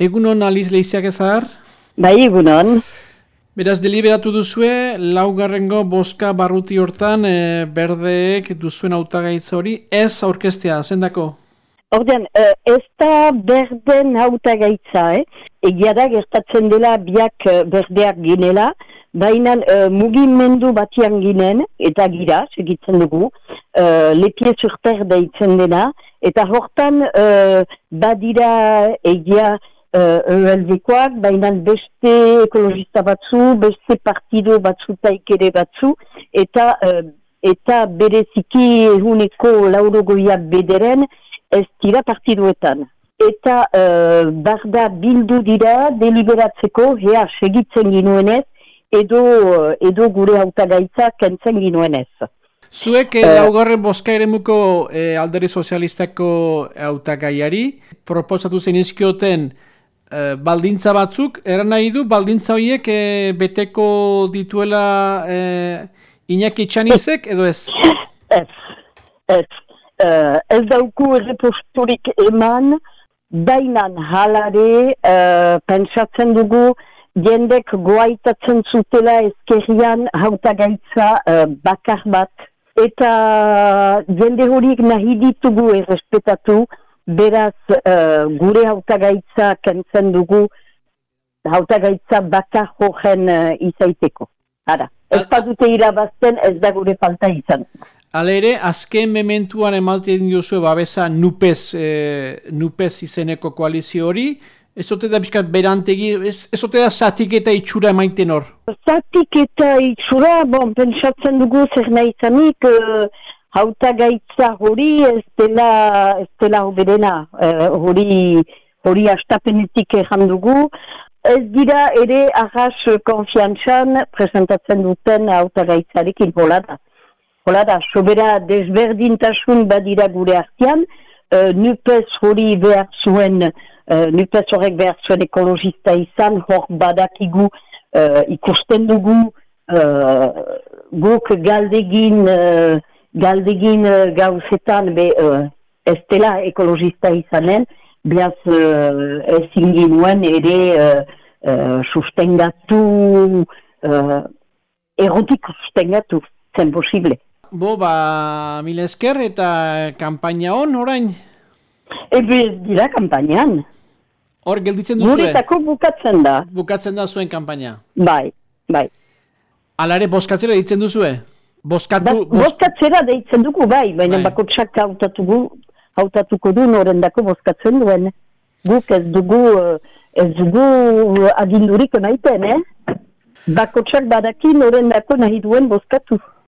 Egunon aliz lehiziak ezar? Bai, egunon. Beraz, deliberatu duzue, laugarrengo boska barruti hortan e, berdeek duzuen autagaitza hori, ez aurkestea, zendako? Ordean, uh, ez da berden autagaitza, eh? Egia da, gertatzen dela biak uh, berdeak ginela, baina uh, mugimendu batian ginen, eta gira, segitzen dugu, uh, lepie surter deitzen dena, eta hortan uh, badira egia, ELV-koak, uh, baina beste ekologista batzu, beste partido batzu taikere batzu, eta uh, eta bereziki ehuneko laurogoiak bederen ez dira partiduetan. Eta uh, barda bildu dira deliberatzeko, hea segitzen ginuenez, edo, edo gure hautagaitza kentzen ginuenez. Zuek uh, laugarren boska ere muko eh, alderi sozialistako hautagaiari, proposatu zen izkioten Eh, baldintza batzuk, eran nahi du, baldintza horiek e, beteko dituela e, Iñaki Txanizek, edo ez? Ez, ez. Uh, ez dauku erreposturik eman, dainan halare, uh, pentsatzen dugu, jendek goaitatzen zutela ezkerrian hautagaitza uh, bakar bat, eta jende horiek nahi ditugu errespetatu, beraz uh, gure hautagaitza kentzen dugu hautagaitza bakar joen uh, izaiteko. Ara, ez dute irabazten ez da gure falta izan. Hala ere, azken mementuan emalte duzu babesa nupez, e, nupez izeneko koalizio hori, ez ote da bizkat berantegi, ez, ez ote da zatik eta itxura emaiten hor? Zatik eta itxura, bon, pentsatzen dugu zer nahi zanik, hauta gaitza hori ez dela, ez dela hoberena, uh, hori, hori astapenetik ezan dugu. Ez dira ere arras konfiantzan presentatzen duten hauta gaitzarekin hola da. Hola da, sobera desberdintasun badira gure artean, uh, nupez hori behar zuen, uh, nupez horrek behar zuen ekologista izan, hor badakigu uh, ikusten dugu, uh, guk galdegin galdegin uh, gauzetan be uh, ez dela ekologista izanen, behaz uh, ez inginuen ere uh, uh, sustengatu, uh, erotik sustengatu, zen posible. Bo, ba, mil esker eta kampaina hon, orain? Ebe dira kampainan. Hor, gelditzen duzu? Guretako bukatzen da. Bukatzen da zuen kampaina? Bai, bai. Alare, boskatzera ditzen duzue? Boskatu, ba, boskatzera deitzen dugu, bai, baina bai. bakotsak hautatuko, hautatuko du norendako boskatzen duen. Guk ez dugu, ez dugu agindurik emaiten, eh? Bakotsak badaki norendako nahi duen boskatu.